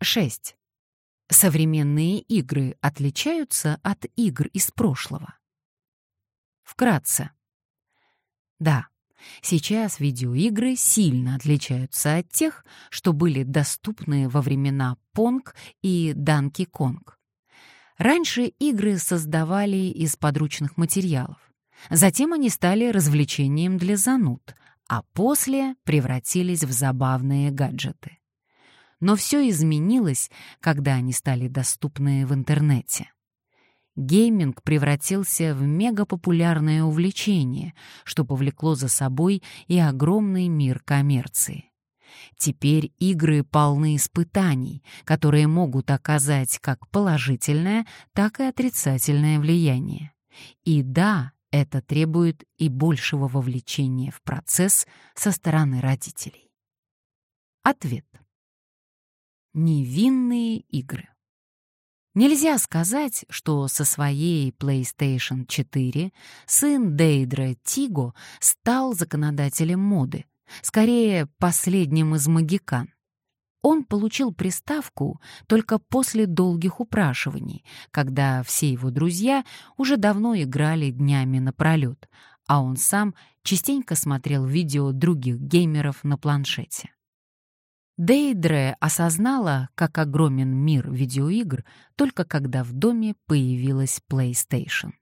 6. Современные игры отличаются от игр из прошлого. Вкратце. Да, сейчас видеоигры сильно отличаются от тех, что были доступны во времена Понг и Данки Конг. Раньше игры создавали из подручных материалов. Затем они стали развлечением для зануд, а после превратились в забавные гаджеты. Но все изменилось, когда они стали доступны в интернете. Гейминг превратился в мегапопулярное увлечение, что повлекло за собой и огромный мир коммерции. Теперь игры полны испытаний, которые могут оказать как положительное, так и отрицательное влияние. И да, это требует и большего вовлечения в процесс со стороны родителей. Ответ. Невинные игры. Нельзя сказать, что со своей PlayStation 4 сын Дейдра Тиго стал законодателем моды, скорее последним из магикан. Он получил приставку только после долгих упрашиваний, когда все его друзья уже давно играли днями напролет, а он сам частенько смотрел видео других геймеров на планшете. Дейдре осознала, как огромен мир видеоигр, только когда в доме появилась PlayStation.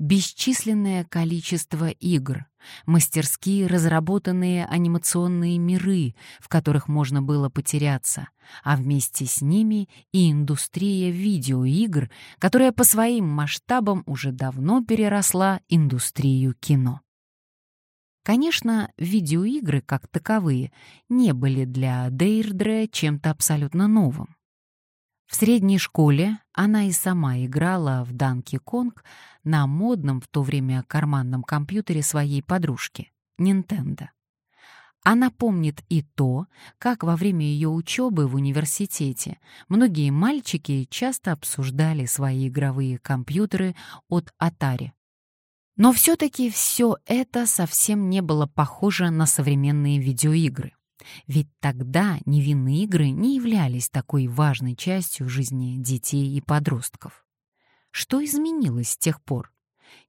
Бесчисленное количество игр, мастерские разработанные анимационные миры, в которых можно было потеряться, а вместе с ними и индустрия видеоигр, которая по своим масштабам уже давно переросла индустрию кино. Конечно, видеоигры как таковые не были для Дейрдре чем-то абсолютно новым. В средней школе она и сама играла в Данки Конг на модном в то время карманном компьютере своей подружки — Nintendo. Она помнит и то, как во время ее учебы в университете многие мальчики часто обсуждали свои игровые компьютеры от Atari. Но все-таки все это совсем не было похоже на современные видеоигры. Ведь тогда невинные игры не являлись такой важной частью жизни детей и подростков. Что изменилось с тех пор?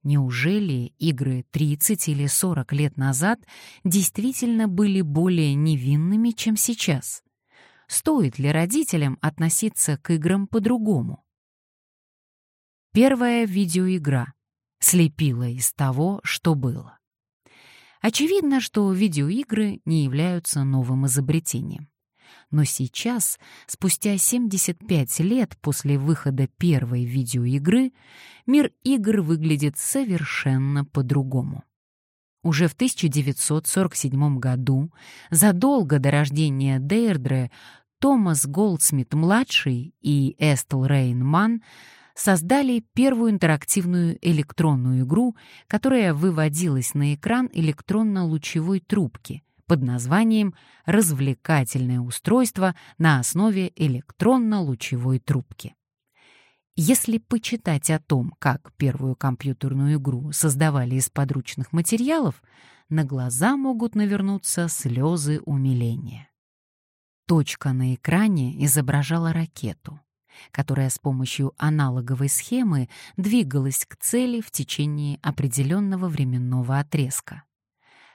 Неужели игры 30 или 40 лет назад действительно были более невинными, чем сейчас? Стоит ли родителям относиться к играм по-другому? Первая видеоигра — слепила из того, что было. Очевидно, что видеоигры не являются новым изобретением. Но сейчас, спустя 75 лет после выхода первой видеоигры, мир игр выглядит совершенно по-другому. Уже в 1947 году, задолго до рождения Дейрдре, Томас Голдсмит-младший и Эстел Рейнман создали первую интерактивную электронную игру, которая выводилась на экран электронно-лучевой трубки под названием «Развлекательное устройство на основе электронно-лучевой трубки». Если почитать о том, как первую компьютерную игру создавали из подручных материалов, на глаза могут навернуться слезы умиления. Точка на экране изображала ракету которая с помощью аналоговой схемы двигалась к цели в течение определенного временного отрезка.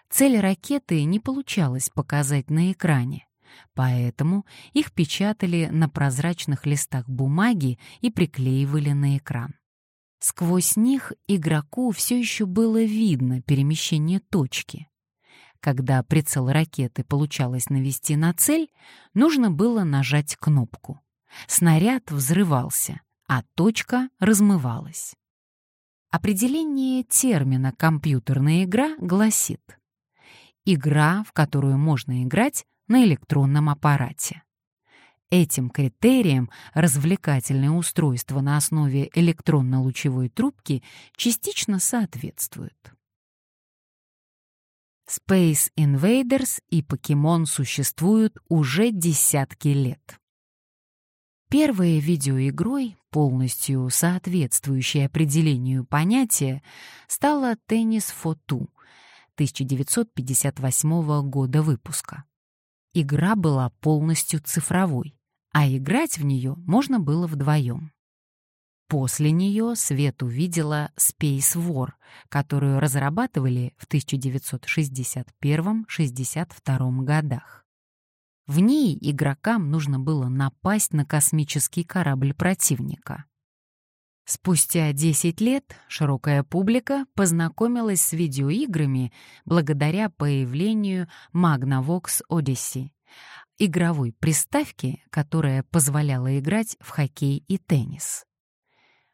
Цель ракеты не получалось показать на экране, поэтому их печатали на прозрачных листах бумаги и приклеивали на экран. Сквозь них игроку все еще было видно перемещение точки. Когда прицел ракеты получалось навести на цель, нужно было нажать кнопку. Снаряд взрывался, а точка размывалась. Определение термина «компьютерная игра» гласит «игра, в которую можно играть на электронном аппарате». Этим критериям развлекательное устройство на основе электронно-лучевой трубки частично соответствует. Space Invaders и Покемон существуют уже десятки лет. Первой видеоигрой, полностью соответствующей определению понятия, стала «Теннис Фоту» 1958 года выпуска. Игра была полностью цифровой, а играть в нее можно было вдвоем. После нее свет увидела Space War, которую разрабатывали в 1961-62 годах. В ней игрокам нужно было напасть на космический корабль противника. Спустя 10 лет широкая публика познакомилась с видеоиграми благодаря появлению Magnavox Odyssey, игровой приставки, которая позволяла играть в хоккей и теннис.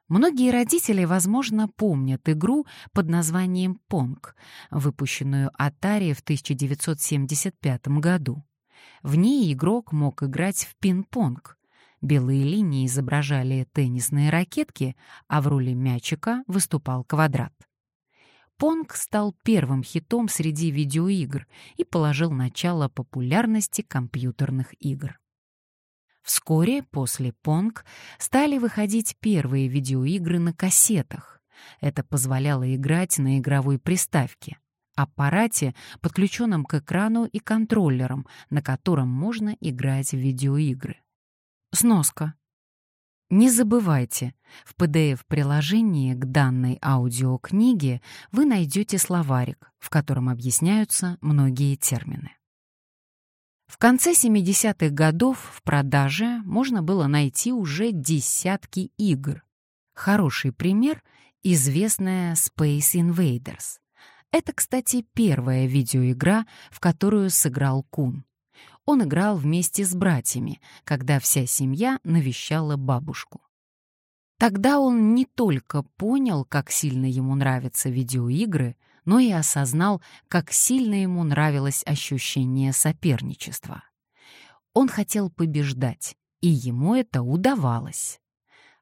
Многие родители, возможно, помнят игру под названием «Понг», выпущенную Atari в 1975 году. В ней игрок мог играть в пинг-понг. Белые линии изображали теннисные ракетки, а в роли мячика выступал квадрат. Понг стал первым хитом среди видеоигр и положил начало популярности компьютерных игр. Вскоре после Понг стали выходить первые видеоигры на кассетах. Это позволяло играть на игровой приставке, аппарате, подключенном к экрану и контроллерам, на котором можно играть в видеоигры. Сноска. Не забывайте, в PDF-приложении к данной аудиокниге вы найдете словарик, в котором объясняются многие термины. В конце 70-х годов в продаже можно было найти уже десятки игр. Хороший пример — известная Space Invaders. Это, кстати, первая видеоигра, в которую сыграл Кун. Он играл вместе с братьями, когда вся семья навещала бабушку. Тогда он не только понял, как сильно ему нравятся видеоигры — но и осознал, как сильно ему нравилось ощущение соперничества. Он хотел побеждать, и ему это удавалось.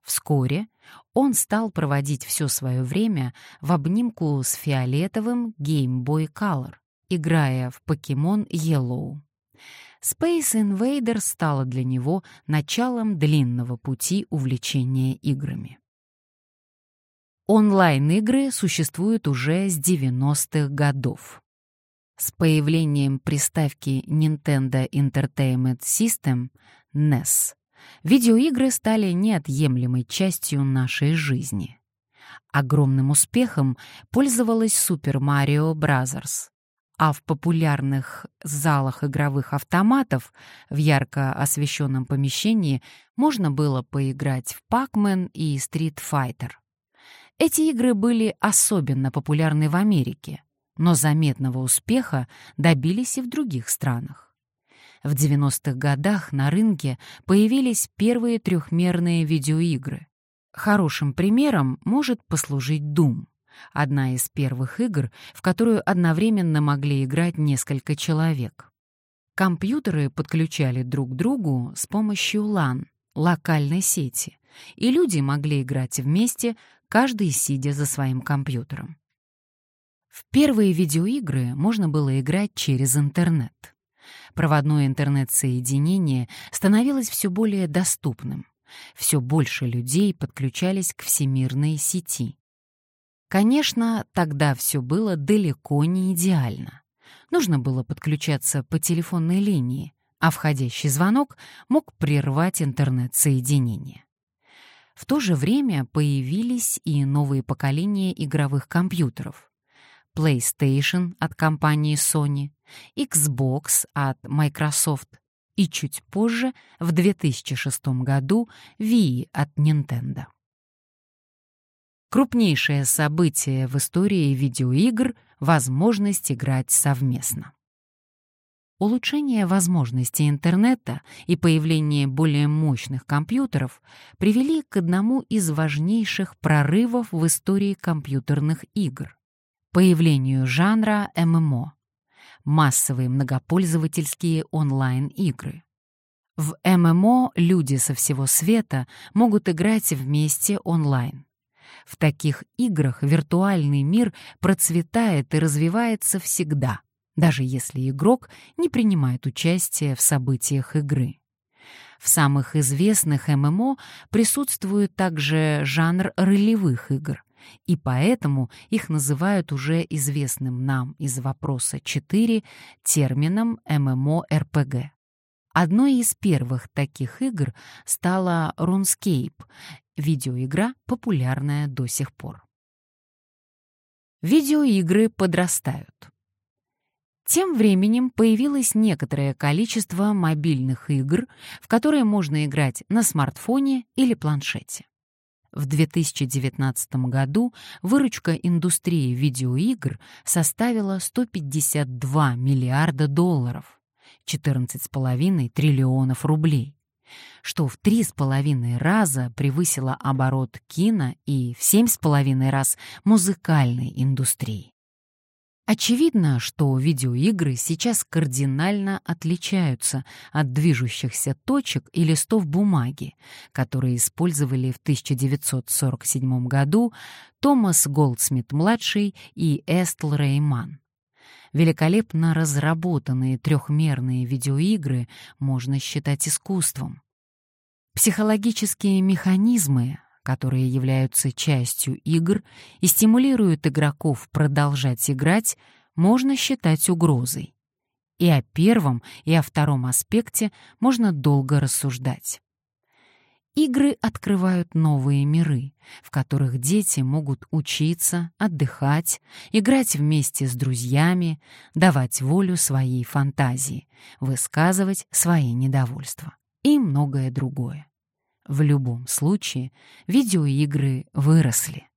Вскоре он стал проводить все свое время в обнимку с фиолетовым Game Boy Color, играя в Pokemon Yellow. Space Invader стала для него началом длинного пути увлечения играми. Онлайн-игры существуют уже с 90-х годов. С появлением приставки Nintendo Entertainment System NES видеоигры стали неотъемлемой частью нашей жизни. Огромным успехом пользовалась Super Mario Bros., а в популярных залах игровых автоматов в ярко освещенном помещении можно было поиграть в Pac-Man и Street Fighter. Эти игры были особенно популярны в Америке, но заметного успеха добились и в других странах. В 90-х годах на рынке появились первые трехмерные видеоигры. Хорошим примером может послужить Doom, одна из первых игр, в которую одновременно могли играть несколько человек. Компьютеры подключали друг к другу с помощью LAN, локальной сети, и люди могли играть вместе, каждый сидя за своим компьютером. В первые видеоигры можно было играть через интернет. Проводное интернет-соединение становилось все более доступным. Все больше людей подключались к всемирной сети. Конечно, тогда все было далеко не идеально. Нужно было подключаться по телефонной линии, а входящий звонок мог прервать интернет-соединение. В то же время появились и новые поколения игровых компьютеров. PlayStation от компании Sony, Xbox от Microsoft и чуть позже, в 2006 году, Wii от Nintendo. Крупнейшее событие в истории видеоигр — возможность играть совместно. Улучшение возможностей интернета и появление более мощных компьютеров привели к одному из важнейших прорывов в истории компьютерных игр — появлению жанра ММО — массовые многопользовательские онлайн-игры. В ММО люди со всего света могут играть вместе онлайн. В таких играх виртуальный мир процветает и развивается всегда — даже если игрок не принимает участие в событиях игры. В самых известных ММО присутствует также жанр ролевых игр, и поэтому их называют уже известным нам из вопроса 4 термином ММО-РПГ. Одной из первых таких игр стала RuneScape, видеоигра, популярная до сих пор. Видеоигры подрастают. Тем временем появилось некоторое количество мобильных игр, в которые можно играть на смартфоне или планшете. В 2019 году выручка индустрии видеоигр составила 152 миллиарда долларов, 14,5 триллионов рублей, что в 3,5 раза превысило оборот кино и в 7,5 раз музыкальной индустрии. Очевидно, что видеоигры сейчас кардинально отличаются от движущихся точек и листов бумаги, которые использовали в 1947 году Томас Голдсмит-младший и Эстл Рейман. Великолепно разработанные трехмерные видеоигры можно считать искусством. Психологические механизмы, которые являются частью игр и стимулируют игроков продолжать играть, можно считать угрозой. И о первом, и о втором аспекте можно долго рассуждать. Игры открывают новые миры, в которых дети могут учиться, отдыхать, играть вместе с друзьями, давать волю своей фантазии, высказывать свои недовольства и многое другое. В любом случае, видеоигры выросли.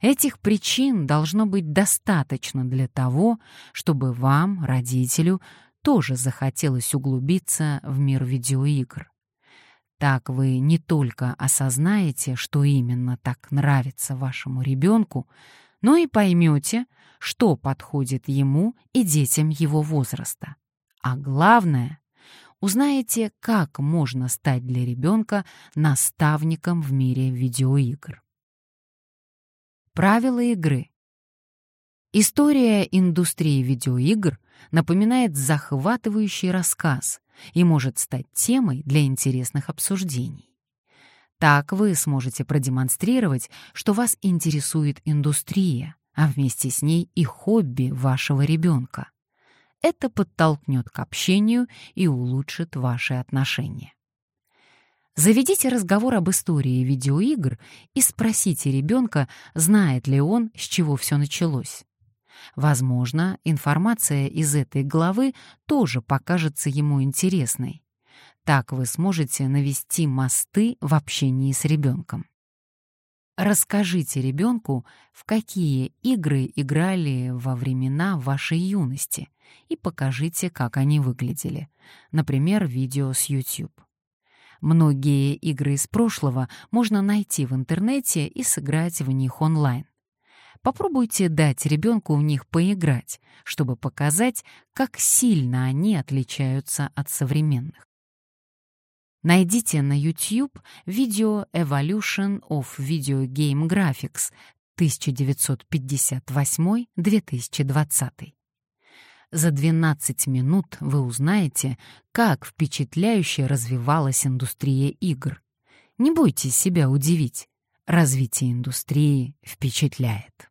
Этих причин должно быть достаточно для того, чтобы вам, родителю, тоже захотелось углубиться в мир видеоигр. Так вы не только осознаете, что именно так нравится вашему ребенку, но и поймете, что подходит ему и детям его возраста. А главное, узнаете, как можно стать для ребенка наставником в мире видеоигр. Правила игры. История индустрии видеоигр напоминает захватывающий рассказ и может стать темой для интересных обсуждений. Так вы сможете продемонстрировать, что вас интересует индустрия, а вместе с ней и хобби вашего ребенка это подтолкнет к общению и улучшит ваши отношения. Заведите разговор об истории видеоигр и спросите ребенка, знает ли он, с чего все началось. Возможно, информация из этой главы тоже покажется ему интересной. Так вы сможете навести мосты в общении с ребенком. Расскажите ребенку, в какие игры играли во времена вашей юности, и покажите, как они выглядели. Например, видео с YouTube. Многие игры из прошлого можно найти в интернете и сыграть в них онлайн. Попробуйте дать ребенку в них поиграть, чтобы показать, как сильно они отличаются от современных. Найдите на YouTube видео Evolution of Video Game Graphics 1958-2020. За 12 минут вы узнаете, как впечатляюще развивалась индустрия игр. Не бойтесь себя удивить. Развитие индустрии впечатляет.